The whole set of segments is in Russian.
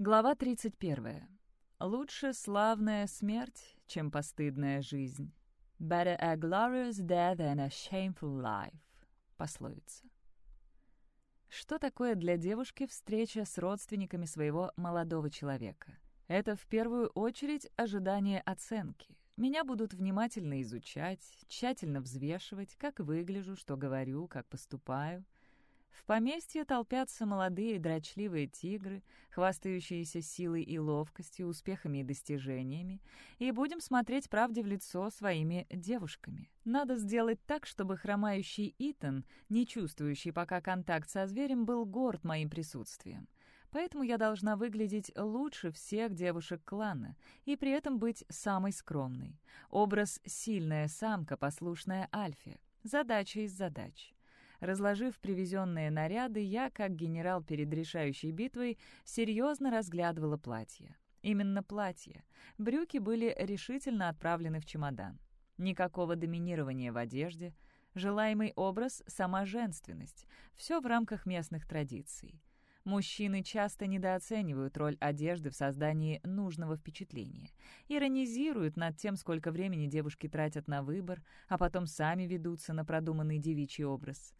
Глава 31. «Лучше славная смерть, чем постыдная жизнь». «Better a glorious death than a shameful life». Пословица. Что такое для девушки встреча с родственниками своего молодого человека? Это в первую очередь ожидание оценки. Меня будут внимательно изучать, тщательно взвешивать, как выгляжу, что говорю, как поступаю. В поместье толпятся молодые дрочливые тигры, хвастающиеся силой и ловкостью, успехами и достижениями, и будем смотреть правде в лицо своими девушками. Надо сделать так, чтобы хромающий Итан, не чувствующий пока контакт со зверем, был горд моим присутствием. Поэтому я должна выглядеть лучше всех девушек клана и при этом быть самой скромной. Образ «сильная самка, послушная Альфе». Задача из задач. Разложив привезенные наряды, я, как генерал перед решающей битвой, серьезно разглядывала платье. Именно платье. Брюки были решительно отправлены в чемодан. Никакого доминирования в одежде. Желаемый образ — сама женственность. Все в рамках местных традиций. Мужчины часто недооценивают роль одежды в создании нужного впечатления, иронизируют над тем, сколько времени девушки тратят на выбор, а потом сами ведутся на продуманный девичий образ.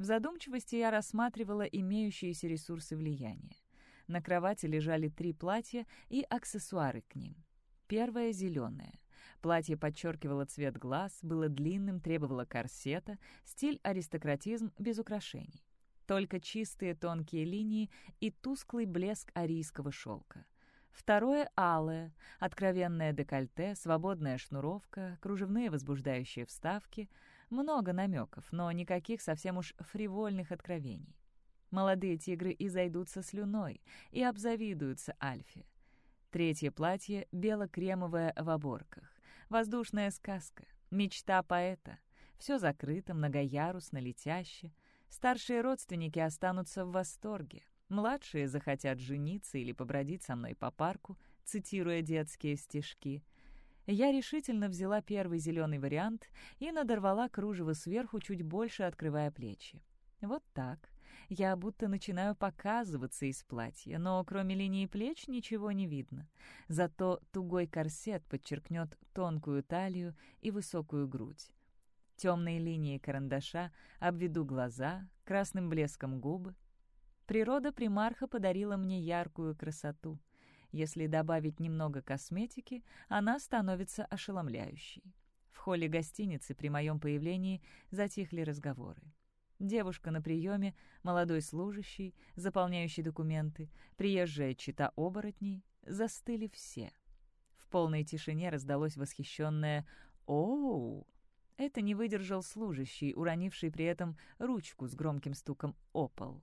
В задумчивости я рассматривала имеющиеся ресурсы влияния. На кровати лежали три платья и аксессуары к ним. Первое — зеленое. Платье подчеркивало цвет глаз, было длинным, требовало корсета, стиль аристократизм без украшений. Только чистые тонкие линии и тусклый блеск арийского шелка. Второе — алое, откровенное декольте, свободная шнуровка, кружевные возбуждающие вставки — много намеков, но никаких совсем уж фривольных откровений. Молодые тигры изойдутся слюной и обзавидуются Альфе. Третье платье — бело-кремовое в оборках. Воздушная сказка, мечта поэта. Все закрыто, многоярусно, летяще. Старшие родственники останутся в восторге. Младшие захотят жениться или побродить со мной по парку, цитируя детские стишки — я решительно взяла первый зеленый вариант и надорвала кружево сверху, чуть больше открывая плечи. Вот так. Я будто начинаю показываться из платья, но кроме линии плеч ничего не видно. Зато тугой корсет подчеркнет тонкую талию и высокую грудь. Темные линии карандаша обведу глаза, красным блеском губы. Природа примарха подарила мне яркую красоту — если добавить немного косметики, она становится ошеломляющей. В холле гостиницы при моем появлении затихли разговоры. Девушка на приеме, молодой служащий, заполняющий документы, приезжая чита оборотней — застыли все. В полной тишине раздалось восхищенное «Оу!». Это не выдержал служащий, уронивший при этом ручку с громким стуком о пол.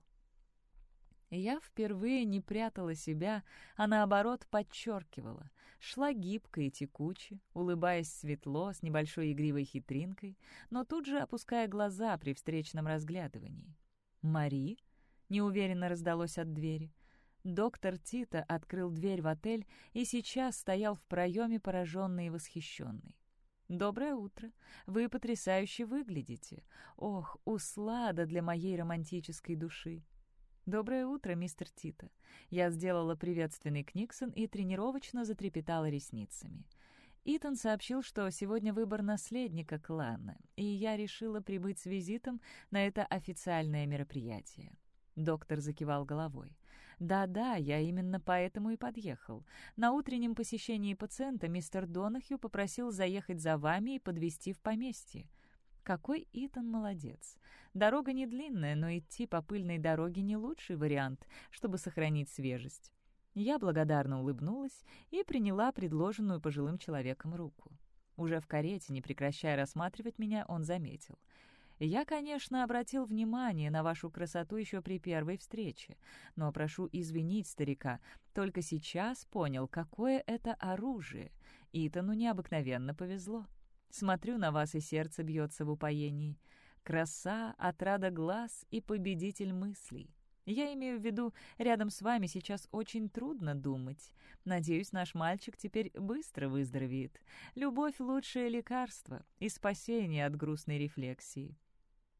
Я впервые не прятала себя, а наоборот подчеркивала. Шла гибко и текуче, улыбаясь светло, с небольшой игривой хитринкой, но тут же опуская глаза при встречном разглядывании. «Мари?» — неуверенно раздалось от двери. Доктор Тита открыл дверь в отель и сейчас стоял в проеме, пораженный и восхищенный. «Доброе утро. Вы потрясающе выглядите. Ох, услада для моей романтической души!» «Доброе утро, мистер Тита». Я сделала приветственный Книксон и тренировочно затрепетала ресницами. Итан сообщил, что сегодня выбор наследника клана, и я решила прибыть с визитом на это официальное мероприятие. Доктор закивал головой. «Да-да, я именно поэтому и подъехал. На утреннем посещении пациента мистер Донахью попросил заехать за вами и подвести в поместье. Какой Итан молодец. Дорога не длинная, но идти по пыльной дороге не лучший вариант, чтобы сохранить свежесть. Я благодарно улыбнулась и приняла предложенную пожилым человеком руку. Уже в карете, не прекращая рассматривать меня, он заметил. «Я, конечно, обратил внимание на вашу красоту еще при первой встрече, но прошу извинить старика, только сейчас понял, какое это оружие. Итану необыкновенно повезло». Смотрю на вас, и сердце бьется в упоении. Краса, отрада глаз и победитель мыслей. Я имею в виду, рядом с вами сейчас очень трудно думать. Надеюсь, наш мальчик теперь быстро выздоровеет. Любовь — лучшее лекарство и спасение от грустной рефлексии.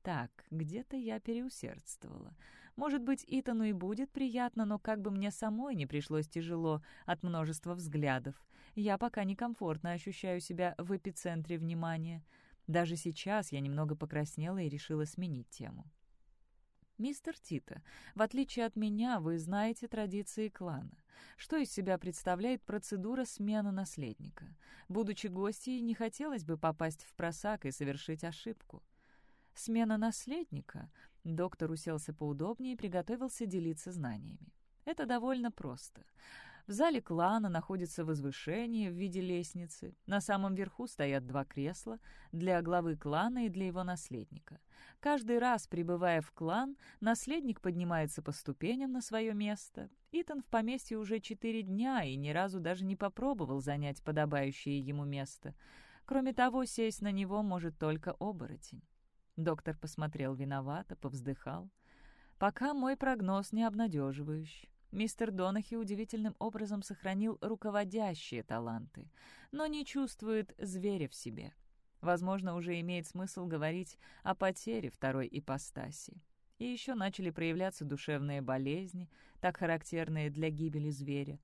Так, где-то я переусердствовала. Может быть, Итану и будет приятно, но как бы мне самой не пришлось тяжело от множества взглядов. Я пока некомфортно ощущаю себя в эпицентре внимания. Даже сейчас я немного покраснела и решила сменить тему. «Мистер Тита, в отличие от меня, вы знаете традиции клана. Что из себя представляет процедура смены наследника? Будучи гостьей, не хотелось бы попасть в просак и совершить ошибку. Смена наследника. Доктор уселся поудобнее и приготовился делиться знаниями. Это довольно просто. В зале клана находится возвышение в виде лестницы. На самом верху стоят два кресла для главы клана и для его наследника. Каждый раз, прибывая в клан, наследник поднимается по ступеням на свое место. Итан в поместье уже четыре дня и ни разу даже не попробовал занять подобающее ему место. Кроме того, сесть на него может только оборотень. Доктор посмотрел виновато, повздыхал. «Пока мой прогноз не обнадеживающий. Мистер Донахи удивительным образом сохранил руководящие таланты, но не чувствует зверя в себе. Возможно, уже имеет смысл говорить о потере второй ипостаси. И еще начали проявляться душевные болезни, так характерные для гибели зверя.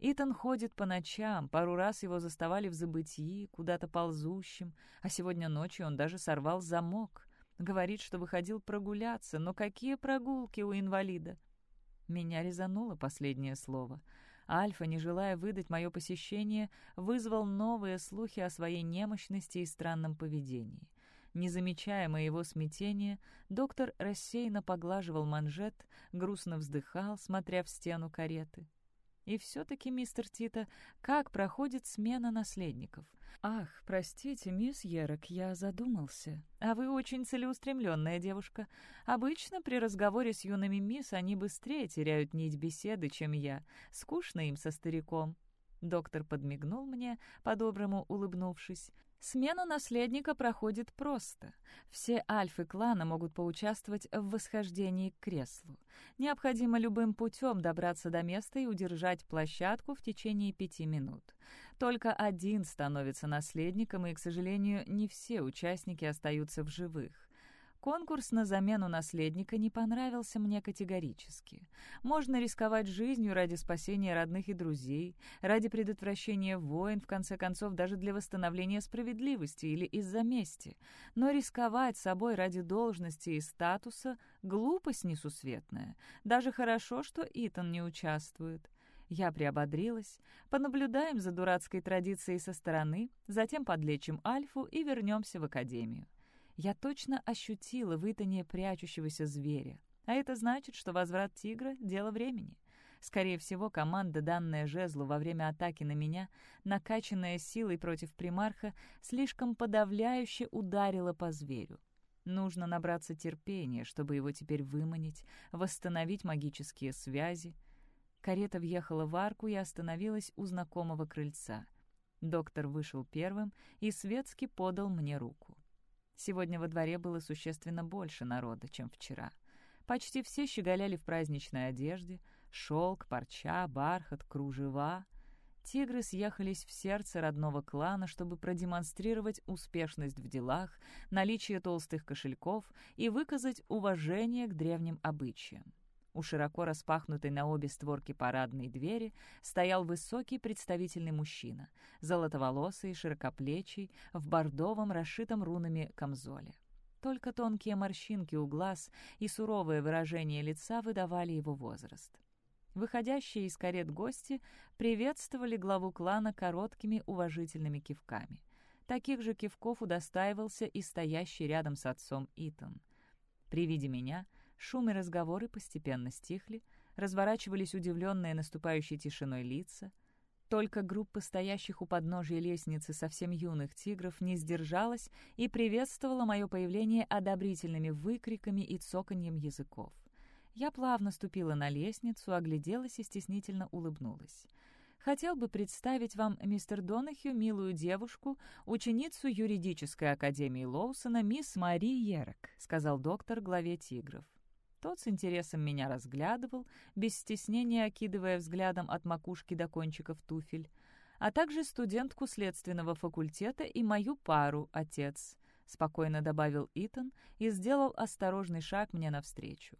Итан ходит по ночам, пару раз его заставали в забытии, куда-то ползущим, а сегодня ночью он даже сорвал замок. Говорит, что выходил прогуляться, но какие прогулки у инвалида? Меня резануло последнее слово. Альфа, не желая выдать мое посещение, вызвал новые слухи о своей немощности и странном поведении. Не замечая моего смятения, доктор рассеянно поглаживал манжет, грустно вздыхал, смотря в стену кареты. И все-таки, мистер Тита, как проходит смена наследников? Ах, простите, мисс Ерок, я задумался. А вы очень целеустремленная девушка. Обычно при разговоре с юными мисс они быстрее теряют нить беседы, чем я. Скучно им со стариком. Доктор подмигнул мне, по-доброму улыбнувшись. Смена наследника проходит просто. Все альфы клана могут поучаствовать в восхождении к креслу. Необходимо любым путем добраться до места и удержать площадку в течение пяти минут. Только один становится наследником, и, к сожалению, не все участники остаются в живых. Конкурс на замену наследника не понравился мне категорически. Можно рисковать жизнью ради спасения родных и друзей, ради предотвращения войн, в конце концов, даже для восстановления справедливости или из-за мести. Но рисковать собой ради должности и статуса — глупость несусветная. Даже хорошо, что Итан не участвует. Я приободрилась. Понаблюдаем за дурацкой традицией со стороны, затем подлечим Альфу и вернемся в академию я точно ощутила вытание прячущегося зверя. А это значит, что возврат тигра — дело времени. Скорее всего, команда, данная жезлу во время атаки на меня, накачанная силой против примарха, слишком подавляюще ударила по зверю. Нужно набраться терпения, чтобы его теперь выманить, восстановить магические связи. Карета въехала в арку и остановилась у знакомого крыльца. Доктор вышел первым и светски подал мне руку. Сегодня во дворе было существенно больше народа, чем вчера. Почти все щеголяли в праздничной одежде. Шелк, парча, бархат, кружева. Тигры съехались в сердце родного клана, чтобы продемонстрировать успешность в делах, наличие толстых кошельков и выказать уважение к древним обычаям. У широко распахнутой на обе створки парадной двери стоял высокий представительный мужчина, золотоволосый, широкоплечий, в бордовом, расшитом рунами камзоле. Только тонкие морщинки у глаз и суровое выражение лица выдавали его возраст. Выходящие из карет гости приветствовали главу клана короткими уважительными кивками. Таких же кивков удостаивался и стоящий рядом с отцом Итан. При виде меня — Шум и разговоры постепенно стихли, разворачивались удивленные наступающей тишиной лица. Только группа стоящих у подножия лестницы совсем юных тигров не сдержалась и приветствовала мое появление одобрительными выкриками и цоканьем языков. Я плавно ступила на лестницу, огляделась и стеснительно улыбнулась. «Хотел бы представить вам, мистер Донахью, милую девушку, ученицу юридической академии Лоусона, мисс Мари Ерок», сказал доктор главе тигров. Тот с интересом меня разглядывал, без стеснения окидывая взглядом от макушки до кончиков туфель, а также студентку следственного факультета и мою пару, отец, — спокойно добавил Итан и сделал осторожный шаг мне навстречу.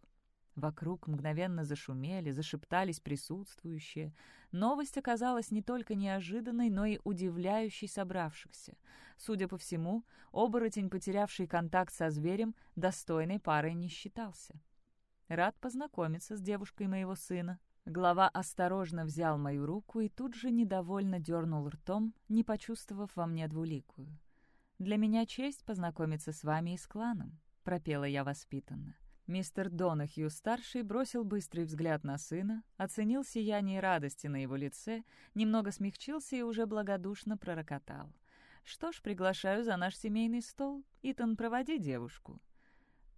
Вокруг мгновенно зашумели, зашептались присутствующие. Новость оказалась не только неожиданной, но и удивляющей собравшихся. Судя по всему, оборотень, потерявший контакт со зверем, достойной парой не считался. Рад познакомиться с девушкой моего сына. Глава осторожно взял мою руку и тут же недовольно дернул ртом, не почувствовав во мне двуликую. «Для меня честь познакомиться с вами и с кланом», — пропела я воспитанно. Мистер Донахью-старший бросил быстрый взгляд на сына, оценил сияние радости на его лице, немного смягчился и уже благодушно пророкотал. «Что ж, приглашаю за наш семейный стол. Итан, проводи девушку».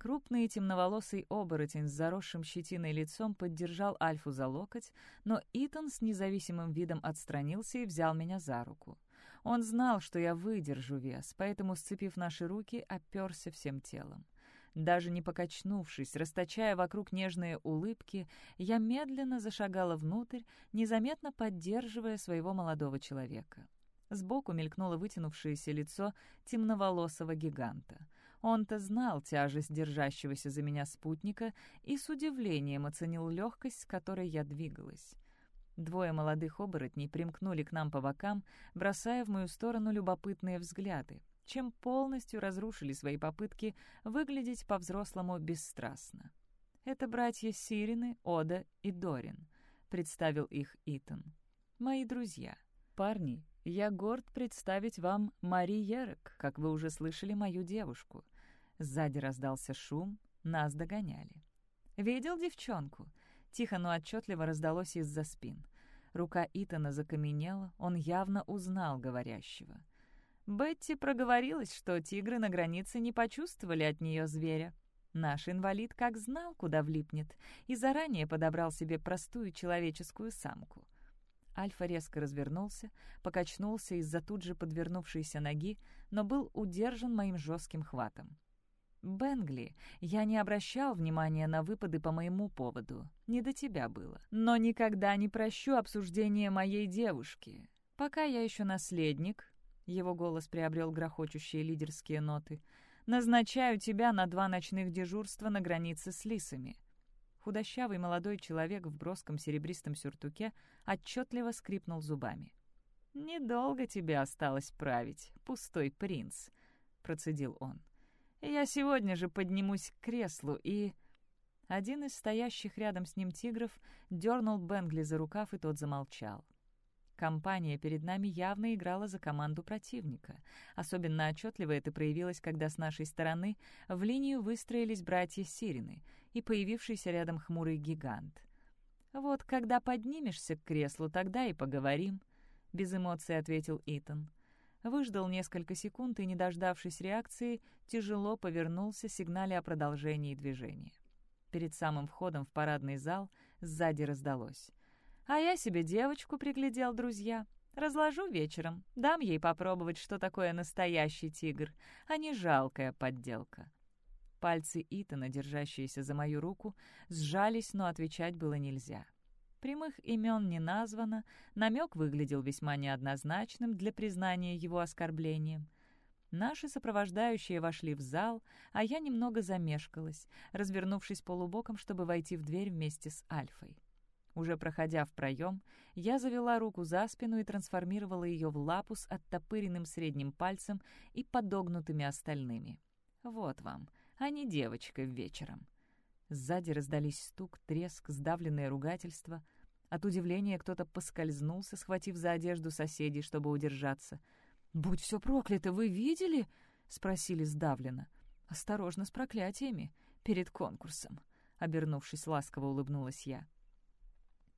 Крупный темноволосый оборотень с заросшим щетиной лицом поддержал Альфу за локоть, но Итан с независимым видом отстранился и взял меня за руку. Он знал, что я выдержу вес, поэтому, сцепив наши руки, оперся всем телом. Даже не покачнувшись, расточая вокруг нежные улыбки, я медленно зашагала внутрь, незаметно поддерживая своего молодого человека. Сбоку мелькнуло вытянувшееся лицо темноволосого гиганта. Он-то знал тяжесть держащегося за меня спутника и с удивлением оценил легкость, с которой я двигалась. Двое молодых оборотней примкнули к нам по бокам, бросая в мою сторону любопытные взгляды, чем полностью разрушили свои попытки выглядеть по-взрослому бесстрастно. «Это братья Сирины, Ода и Дорин», — представил их Итан. «Мои друзья. Парни, я горд представить вам Мари Ерек, как вы уже слышали мою девушку». Сзади раздался шум, нас догоняли. «Видел девчонку?» Тихо, но отчетливо раздалось из-за спин. Рука Итана закаменела, он явно узнал говорящего. Бетти проговорилась, что тигры на границе не почувствовали от нее зверя. Наш инвалид как знал, куда влипнет, и заранее подобрал себе простую человеческую самку. Альфа резко развернулся, покачнулся из-за тут же подвернувшейся ноги, но был удержан моим жестким хватом. «Бенгли, я не обращал внимания на выпады по моему поводу. Не до тебя было. Но никогда не прощу обсуждения моей девушки. Пока я еще наследник, его голос приобрел грохочущие лидерские ноты. «Назначаю тебя на два ночных дежурства на границе с лисами». Худощавый молодой человек в броском серебристом сюртуке отчетливо скрипнул зубами. «Недолго тебе осталось править, пустой принц», — процедил он. «Я сегодня же поднимусь к креслу и...» Один из стоящих рядом с ним тигров дернул Бенгли за рукав, и тот замолчал. Компания перед нами явно играла за команду противника. Особенно отчетливо это проявилось, когда с нашей стороны в линию выстроились братья Сирины и появившийся рядом хмурый гигант. «Вот когда поднимешься к креслу, тогда и поговорим», — без эмоций ответил Итан. Выждал несколько секунд и, не дождавшись реакции, тяжело повернулся, сигналя о продолжении движения. Перед самым входом в парадный зал сзади раздалось. А я себе девочку приглядел, друзья. Разложу вечером, дам ей попробовать, что такое настоящий тигр, а не жалкая подделка». Пальцы Итана, держащиеся за мою руку, сжались, но отвечать было нельзя. Прямых имен не названо, намек выглядел весьма неоднозначным для признания его оскорблением. Наши сопровождающие вошли в зал, а я немного замешкалась, развернувшись полубоком, чтобы войти в дверь вместе с Альфой. Уже проходя в проем, я завела руку за спину и трансформировала ее в лапу с оттопыренным средним пальцем и подогнутыми остальными. Вот вам, а не девочка вечером. Сзади раздались стук, треск, сдавленное ругательство. От удивления кто-то поскользнулся, схватив за одежду соседей, чтобы удержаться. «Будь все проклято, вы видели?» — спросили сдавленно. «Осторожно с проклятиями перед конкурсом», — обернувшись ласково улыбнулась я.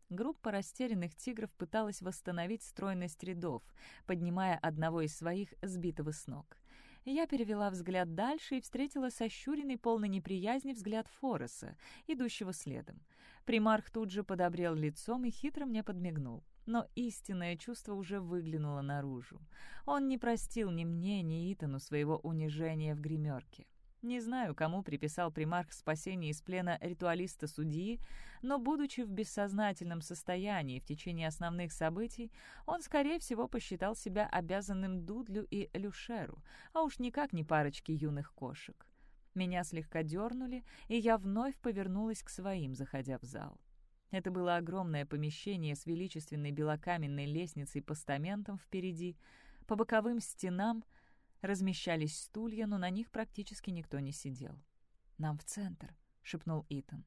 Группа растерянных тигров пыталась восстановить стройность рядов, поднимая одного из своих сбитого с ног. Я перевела взгляд дальше и встретила сощуренный, полный неприязни взгляд Фореса, идущего следом. Примарх тут же подобрел лицом и хитро мне подмигнул. Но истинное чувство уже выглянуло наружу. Он не простил ни мне, ни Итану своего унижения в гримерке. Не знаю, кому приписал примарх спасение из плена ритуалиста-судьи, но, будучи в бессознательном состоянии в течение основных событий, он, скорее всего, посчитал себя обязанным Дудлю и Люшеру, а уж никак не парочке юных кошек. Меня слегка дернули, и я вновь повернулась к своим, заходя в зал. Это было огромное помещение с величественной белокаменной лестницей-постаментом впереди. По боковым стенам размещались стулья, но на них практически никто не сидел. «Нам в центр», — шепнул Итан.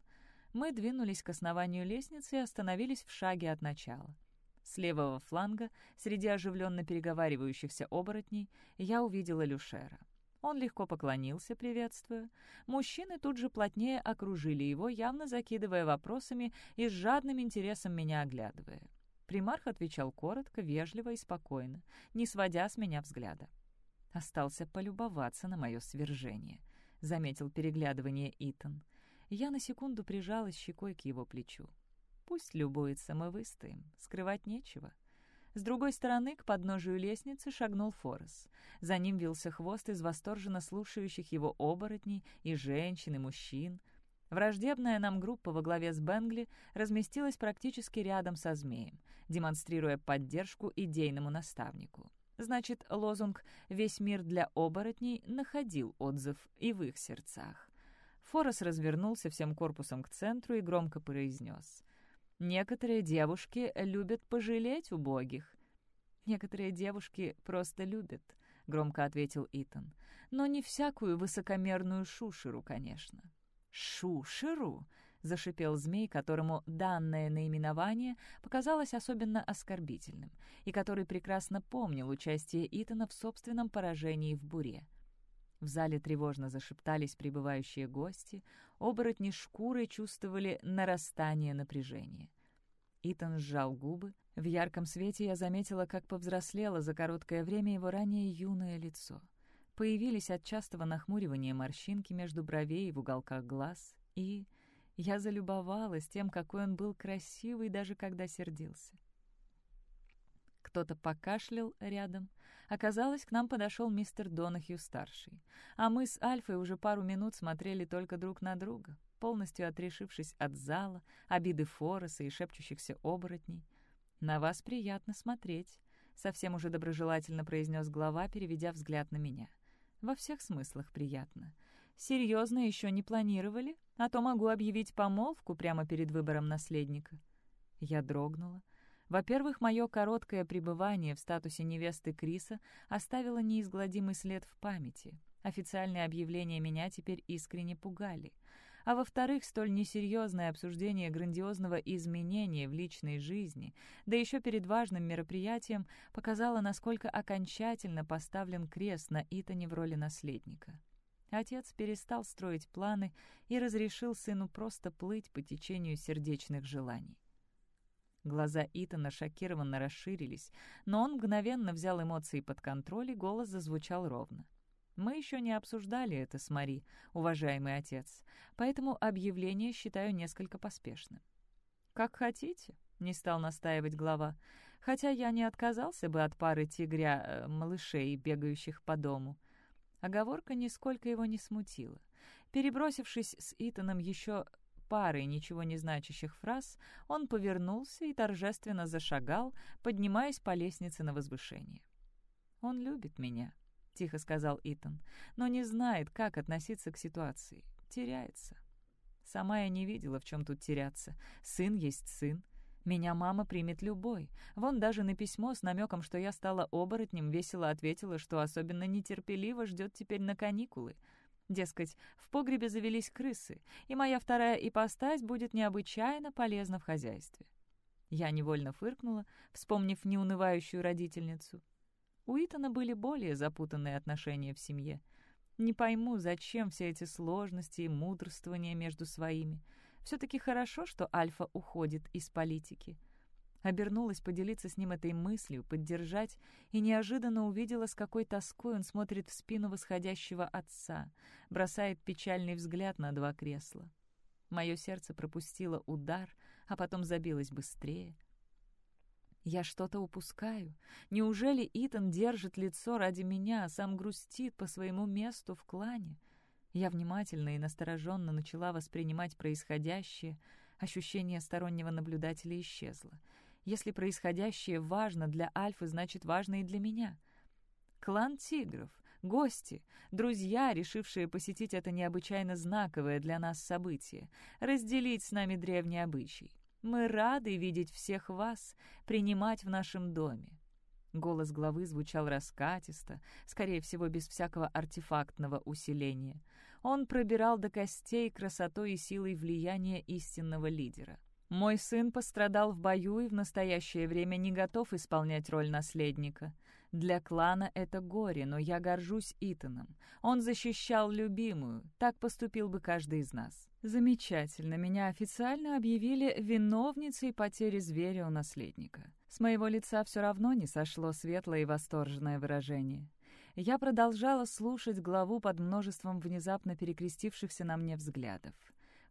Мы двинулись к основанию лестницы и остановились в шаге от начала. С левого фланга, среди оживленно переговаривающихся оборотней, я увидела Люшера. Он легко поклонился, приветствуя. Мужчины тут же плотнее окружили его, явно закидывая вопросами и с жадным интересом меня оглядывая. Примарх отвечал коротко, вежливо и спокойно, не сводя с меня взгляда. Остался полюбоваться на мое свержение, — заметил переглядывание Итан. Я на секунду прижалась щекой к его плечу. Пусть любуется, мы выстоим, скрывать нечего. С другой стороны, к подножию лестницы шагнул Форес. За ним вился хвост из восторженно слушающих его оборотней и женщин, и мужчин. Враждебная нам группа во главе с Бенгли разместилась практически рядом со змеем, демонстрируя поддержку идейному наставнику. Значит, лозунг «Весь мир для оборотней» находил отзыв и в их сердцах. Форес развернулся всем корпусом к центру и громко произнес. Некоторые девушки любят пожалеть убогих». «Некоторые девушки просто любят», — громко ответил Итан. «Но не всякую высокомерную шушеру, конечно». «Шушеру?» — зашипел змей, которому данное наименование показалось особенно оскорбительным, и который прекрасно помнил участие Итана в собственном поражении в буре. В зале тревожно зашептались прибывающие гости, оборотни шкурой чувствовали нарастание напряжения. Итан сжал губы. В ярком свете я заметила, как повзрослело за короткое время его ранее юное лицо. Появились от частого нахмуривания морщинки между бровей и в уголках глаз, и я залюбовалась тем, какой он был красивый, даже когда сердился. Кто-то покашлял рядом. Оказалось, к нам подошел мистер Донахью-старший. А мы с Альфой уже пару минут смотрели только друг на друга, полностью отрешившись от зала, обиды Фореса и шепчущихся оборотней. «На вас приятно смотреть», — совсем уже доброжелательно произнес глава, переведя взгляд на меня. «Во всех смыслах приятно. Серьезно еще не планировали? А то могу объявить помолвку прямо перед выбором наследника». Я дрогнула. Во-первых, мое короткое пребывание в статусе невесты Криса оставило неизгладимый след в памяти. Официальные объявления меня теперь искренне пугали. А во-вторых, столь несерьезное обсуждение грандиозного изменения в личной жизни, да еще перед важным мероприятием, показало, насколько окончательно поставлен крест на Итане в роли наследника. Отец перестал строить планы и разрешил сыну просто плыть по течению сердечных желаний. Глаза Итана шокированно расширились, но он мгновенно взял эмоции под контроль, и голос зазвучал ровно. «Мы еще не обсуждали это с Мари, уважаемый отец, поэтому объявление считаю несколько поспешным». «Как хотите», — не стал настаивать глава, «хотя я не отказался бы от пары тигря э, бегающих по дому». Оговорка нисколько его не смутила. Перебросившись с Итаном еще парой ничего не значащих фраз, он повернулся и торжественно зашагал, поднимаясь по лестнице на возвышение. «Он любит меня», — тихо сказал Итан, «но не знает, как относиться к ситуации. Теряется». Сама я не видела, в чем тут теряться. Сын есть сын. Меня мама примет любой. Вон даже на письмо с намеком, что я стала оборотнем, весело ответила, что особенно нетерпеливо ждет теперь на каникулы — Дескать, в погребе завелись крысы, и моя вторая ипостась будет необычайно полезна в хозяйстве. Я невольно фыркнула, вспомнив неунывающую родительницу. У Итана были более запутанные отношения в семье. Не пойму, зачем все эти сложности и мудрствования между своими. Все-таки хорошо, что Альфа уходит из политики. Обернулась поделиться с ним этой мыслью, поддержать, и неожиданно увидела, с какой тоской он смотрит в спину восходящего отца, бросает печальный взгляд на два кресла. Мое сердце пропустило удар, а потом забилось быстрее. Я что-то упускаю. Неужели Итан держит лицо ради меня, а сам грустит по своему месту в клане? Я внимательно и настороженно начала воспринимать происходящее, ощущение стороннего наблюдателя исчезло — если происходящее важно для Альфы, значит, важно и для меня. Клан тигров. Гости, друзья, решившие посетить это необычайно знаковое для нас событие, разделить с нами древний обычай. Мы рады видеть всех вас, принимать в нашем доме. Голос главы звучал раскатисто, скорее всего, без всякого артефактного усиления. Он пробирал до костей красотой и силой влияния истинного лидера. Мой сын пострадал в бою и в настоящее время не готов исполнять роль наследника. Для клана это горе, но я горжусь Итаном. Он защищал любимую, так поступил бы каждый из нас. Замечательно, меня официально объявили виновницей потери зверя у наследника. С моего лица все равно не сошло светлое и восторженное выражение. Я продолжала слушать главу под множеством внезапно перекрестившихся на мне взглядов.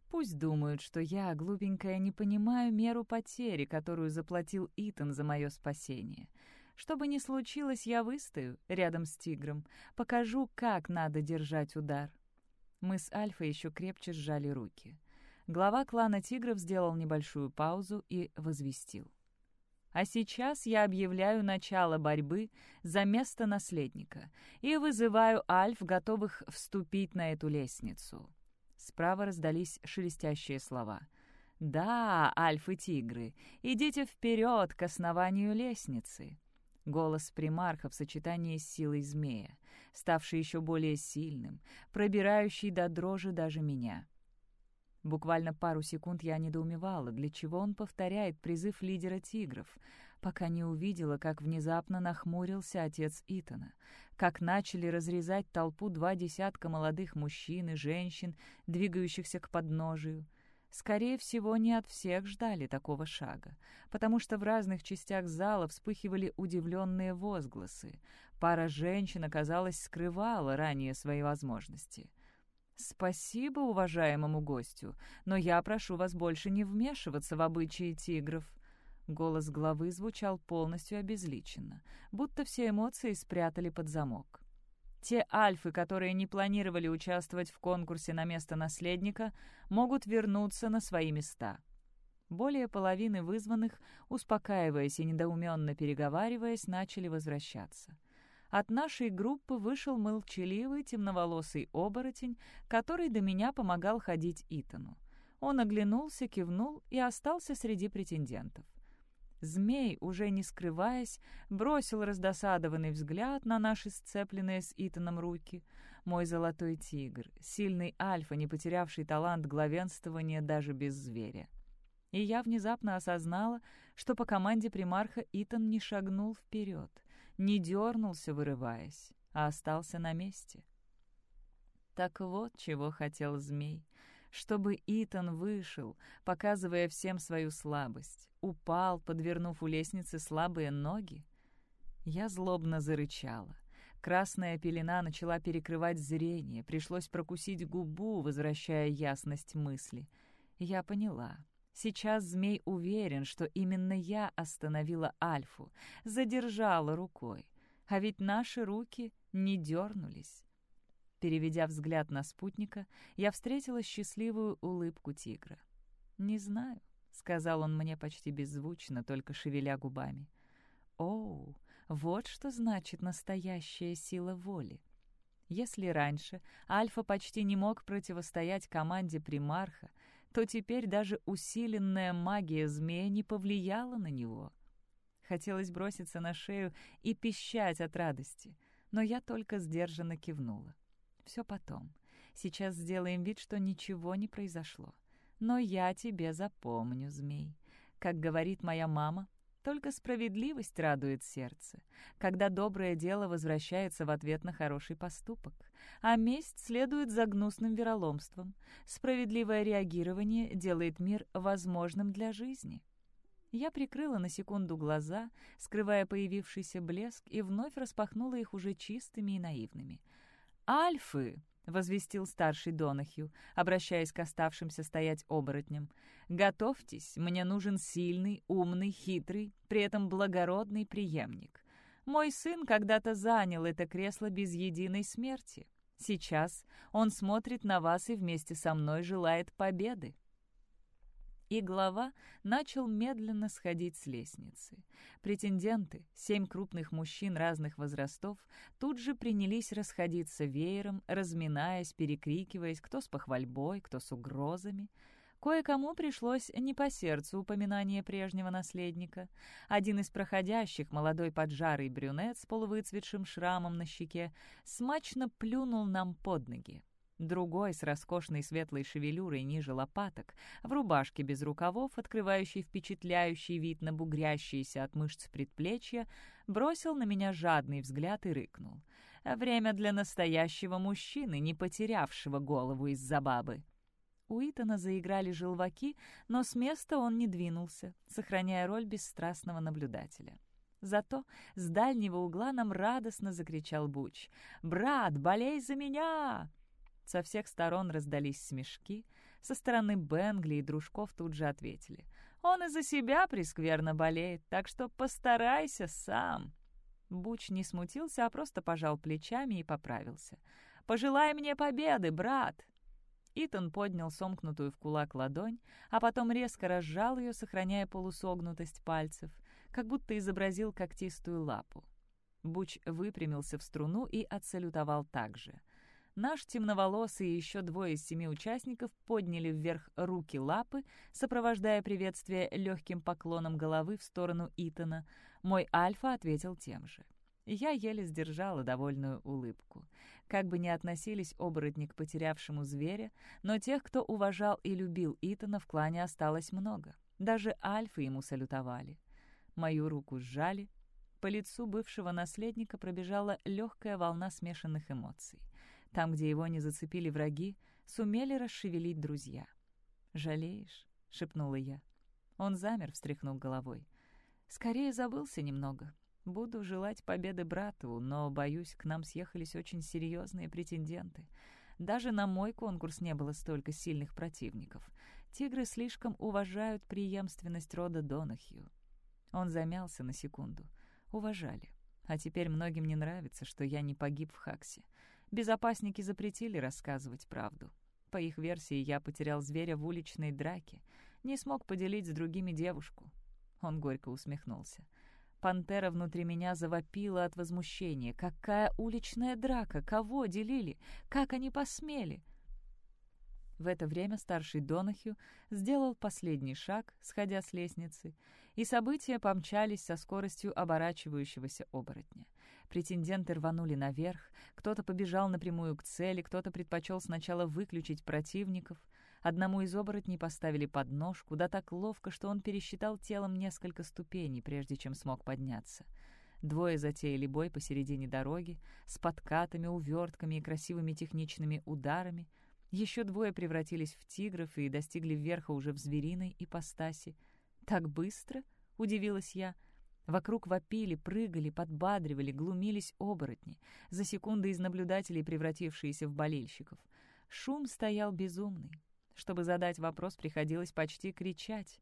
Пусть думают, что я, глупенькая, не понимаю меру потери, которую заплатил Итан за мое спасение. Что бы ни случилось, я выстою рядом с тигром, покажу, как надо держать удар. Мы с Альфой еще крепче сжали руки. Глава клана тигров сделал небольшую паузу и возвестил. А сейчас я объявляю начало борьбы за место наследника и вызываю альф, готовых вступить на эту лестницу». Справа раздались шелестящие слова. «Да, альфы-тигры, идите вперед к основанию лестницы». Голос примарха в сочетании с силой змея, ставший еще более сильным, пробирающий до дрожи даже меня. Буквально пару секунд я недоумевала, для чего он повторяет призыв лидера тигров, пока не увидела, как внезапно нахмурился отец Итана, как начали разрезать толпу два десятка молодых мужчин и женщин, двигающихся к подножию. Скорее всего, не от всех ждали такого шага, потому что в разных частях зала вспыхивали удивленные возгласы. Пара женщин, оказалось, скрывала ранее свои возможности — «Спасибо уважаемому гостю, но я прошу вас больше не вмешиваться в обычаи тигров». Голос главы звучал полностью обезличенно, будто все эмоции спрятали под замок. Те альфы, которые не планировали участвовать в конкурсе на место наследника, могут вернуться на свои места. Более половины вызванных, успокаиваясь и недоуменно переговариваясь, начали возвращаться. От нашей группы вышел молчаливый темноволосый оборотень, который до меня помогал ходить Итану. Он оглянулся, кивнул и остался среди претендентов. Змей, уже не скрываясь, бросил раздосадованный взгляд на наши сцепленные с Итаном руки. Мой золотой тигр, сильный альфа, не потерявший талант главенствования даже без зверя. И я внезапно осознала, что по команде примарха Итан не шагнул вперед не дернулся, вырываясь, а остался на месте. Так вот, чего хотел змей. Чтобы Итан вышел, показывая всем свою слабость, упал, подвернув у лестницы слабые ноги. Я злобно зарычала. Красная пелена начала перекрывать зрение, пришлось прокусить губу, возвращая ясность мысли. Я поняла. Сейчас змей уверен, что именно я остановила Альфу, задержала рукой. А ведь наши руки не дернулись. Переведя взгляд на спутника, я встретила счастливую улыбку тигра. «Не знаю», — сказал он мне почти беззвучно, только шевеля губами. «Оу, вот что значит настоящая сила воли». Если раньше Альфа почти не мог противостоять команде примарха, то теперь даже усиленная магия змея не повлияла на него. Хотелось броситься на шею и пищать от радости, но я только сдержанно кивнула. Все потом. Сейчас сделаем вид, что ничего не произошло. Но я тебе запомню, змей. Как говорит моя мама, только справедливость радует сердце, когда доброе дело возвращается в ответ на хороший поступок, а месть следует за гнусным вероломством. Справедливое реагирование делает мир возможным для жизни. Я прикрыла на секунду глаза, скрывая появившийся блеск, и вновь распахнула их уже чистыми и наивными. «Альфы!» — возвестил старший Донахью, обращаясь к оставшимся стоять оборотням. «Готовьтесь, мне нужен сильный, умный, хитрый, при этом благородный преемник. Мой сын когда-то занял это кресло без единой смерти. Сейчас он смотрит на вас и вместе со мной желает победы». И глава начал медленно сходить с лестницы. Претенденты, семь крупных мужчин разных возрастов, тут же принялись расходиться веером, разминаясь, перекрикиваясь, кто с похвальбой, кто с угрозами. Кое-кому пришлось не по сердцу упоминание прежнего наследника. Один из проходящих, молодой поджарый брюнет с полувыцветшим шрамом на щеке, смачно плюнул нам под ноги. Другой с роскошной светлой шевелюрой ниже лопаток, в рубашке без рукавов, открывающей впечатляющий вид на бугрящиеся от мышц предплечья, бросил на меня жадный взгляд и рыкнул. «Время для настоящего мужчины, не потерявшего голову из-за бабы». У Итана заиграли желваки, но с места он не двинулся, сохраняя роль бесстрастного наблюдателя. Зато с дальнего угла нам радостно закричал Буч. «Брат, болей за меня!» Со всех сторон раздались смешки. Со стороны Бенгли и дружков тут же ответили. «Он из-за себя прескверно болеет, так что постарайся сам». Буч не смутился, а просто пожал плечами и поправился. «Пожелай мне победы, брат!» Итан поднял сомкнутую в кулак ладонь, а потом резко разжал ее, сохраняя полусогнутость пальцев, как будто изобразил когтистую лапу. Буч выпрямился в струну и отсалютовал так же — наш темноволосый и еще двое из семи участников подняли вверх руки-лапы, сопровождая приветствие легким поклоном головы в сторону Итана. Мой Альфа ответил тем же. Я еле сдержала довольную улыбку. Как бы ни относились оборотни к потерявшему зверя, но тех, кто уважал и любил Итана, в клане осталось много. Даже альфы ему салютовали. Мою руку сжали. По лицу бывшего наследника пробежала легкая волна смешанных эмоций. Там, где его не зацепили враги, сумели расшевелить друзья. «Жалеешь?» — шепнула я. Он замер, встряхнув головой. «Скорее забылся немного. Буду желать победы брату, но, боюсь, к нам съехались очень серьезные претенденты. Даже на мой конкурс не было столько сильных противников. Тигры слишком уважают преемственность рода Донахью». Он замялся на секунду. «Уважали. А теперь многим не нравится, что я не погиб в Хаксе. Безопасники запретили рассказывать правду. По их версии, я потерял зверя в уличной драке, не смог поделить с другими девушку. Он горько усмехнулся. Пантера внутри меня завопила от возмущения. Какая уличная драка? Кого делили? Как они посмели? В это время старший Донахью сделал последний шаг, сходя с лестницы, и события помчались со скоростью оборачивающегося оборотня. Претенденты рванули наверх, кто-то побежал напрямую к цели, кто-то предпочел сначала выключить противников. Одному из оборотней поставили подножку, да так ловко, что он пересчитал телом несколько ступеней, прежде чем смог подняться. Двое затеяли бой посередине дороги, с подкатами, увертками и красивыми техничными ударами. Еще двое превратились в тигров и достигли верха уже в звериной ипостаси. «Так быстро?» — удивилась я — Вокруг вопили, прыгали, подбадривали, глумились оборотни, за секунды из наблюдателей превратившиеся в болельщиков. Шум стоял безумный. Чтобы задать вопрос, приходилось почти кричать.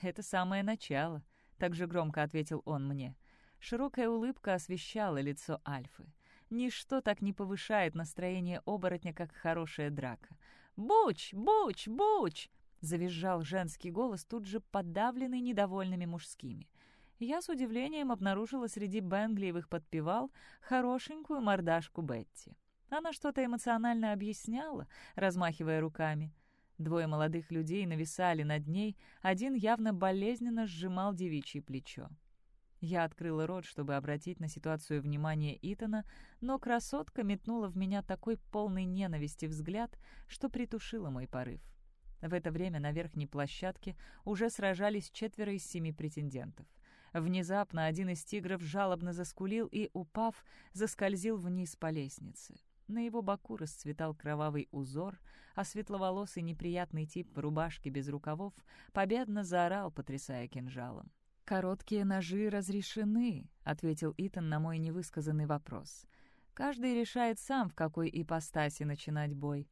«Это самое начало», — так же громко ответил он мне. Широкая улыбка освещала лицо Альфы. Ничто так не повышает настроение оборотня, как хорошая драка. «Буч! Буч! Буч!» — завизжал женский голос, тут же подавленный недовольными мужскими я с удивлением обнаружила среди Бенглиевых подпевал хорошенькую мордашку Бетти. Она что-то эмоционально объясняла, размахивая руками. Двое молодых людей нависали над ней, один явно болезненно сжимал девичье плечо. Я открыла рот, чтобы обратить на ситуацию внимание Итана, но красотка метнула в меня такой полный ненависти взгляд, что притушила мой порыв. В это время на верхней площадке уже сражались четверо из семи претендентов. Внезапно один из тигров жалобно заскулил и, упав, заскользил вниз по лестнице. На его боку расцветал кровавый узор, а светловолосый неприятный тип в рубашке без рукавов победно заорал, потрясая кинжалом. «Короткие ножи разрешены», — ответил Итан на мой невысказанный вопрос. «Каждый решает сам, в какой ипостаси начинать бой».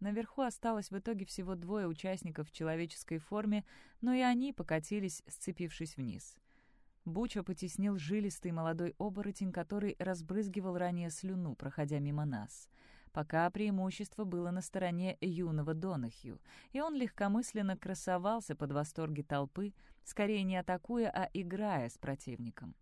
Наверху осталось в итоге всего двое участников в человеческой форме, но и они покатились, сцепившись вниз. Буча потеснил жилистый молодой оборотень, который разбрызгивал ранее слюну, проходя мимо нас. Пока преимущество было на стороне юного Донахью, и он легкомысленно красовался под восторги толпы, скорее не атакуя, а играя с противником.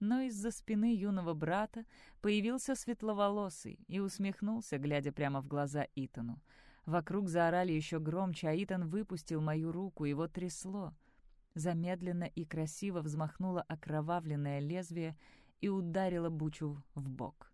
Но из-за спины юного брата появился светловолосый и усмехнулся, глядя прямо в глаза Итану. Вокруг заорали еще громче, а Итан выпустил мою руку, его трясло. Замедленно и красиво взмахнуло окровавленное лезвие и ударило Бучу в бок.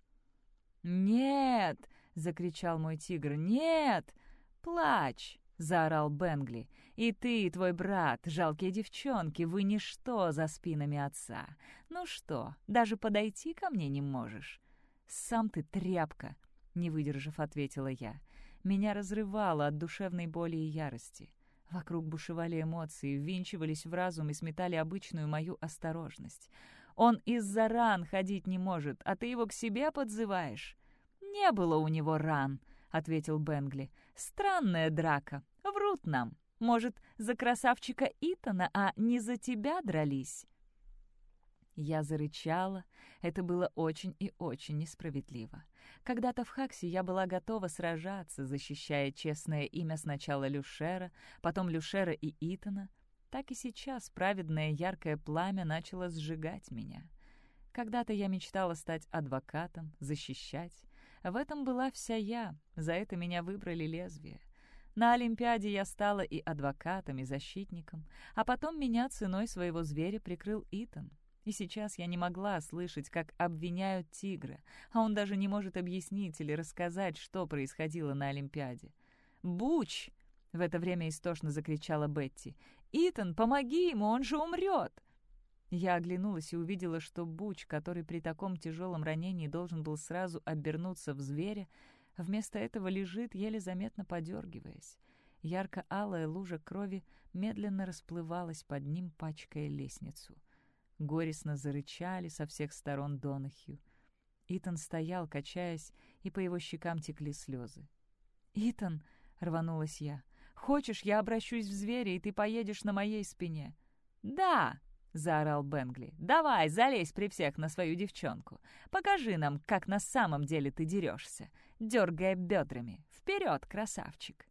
«Нет!» — закричал мой тигр. «Нет! Плачь!» — заорал Бенгли. «И ты, и твой брат, жалкие девчонки, вы ничто за спинами отца. Ну что, даже подойти ко мне не можешь?» «Сам ты тряпка!» — не выдержав, ответила я. Меня разрывало от душевной боли и ярости. Вокруг бушевали эмоции, ввинчивались в разум и сметали обычную мою осторожность. «Он из-за ран ходить не может, а ты его к себе подзываешь?» «Не было у него ран», — ответил Бенгли. «Странная драка. Врут нам. Может, за красавчика Итана, а не за тебя дрались?» Я зарычала. Это было очень и очень несправедливо. Когда-то в Хаксе я была готова сражаться, защищая честное имя сначала Люшера, потом Люшера и Итана. Так и сейчас праведное яркое пламя начало сжигать меня. Когда-то я мечтала стать адвокатом, защищать. В этом была вся я, за это меня выбрали лезвие. На Олимпиаде я стала и адвокатом, и защитником, а потом меня ценой своего зверя прикрыл Итан. И сейчас я не могла слышать, как обвиняют тигра, а он даже не может объяснить или рассказать, что происходило на Олимпиаде. «Буч!» — в это время истошно закричала Бетти. «Итан, помоги ему, он же умрет!» Я оглянулась и увидела, что Буч, который при таком тяжелом ранении должен был сразу обернуться в зверя, вместо этого лежит, еле заметно подергиваясь. Ярко-алая лужа крови медленно расплывалась под ним, пачкая лестницу. Горестно зарычали со всех сторон Донахью. Итан стоял, качаясь, и по его щекам текли слезы. «Итан!» — рванулась я. «Хочешь, я обращусь в зверя, и ты поедешь на моей спине?» «Да!» — заорал Бенгли. «Давай, залезь при всех на свою девчонку. Покажи нам, как на самом деле ты дерешься, дергая бедрами. Вперед, красавчик!»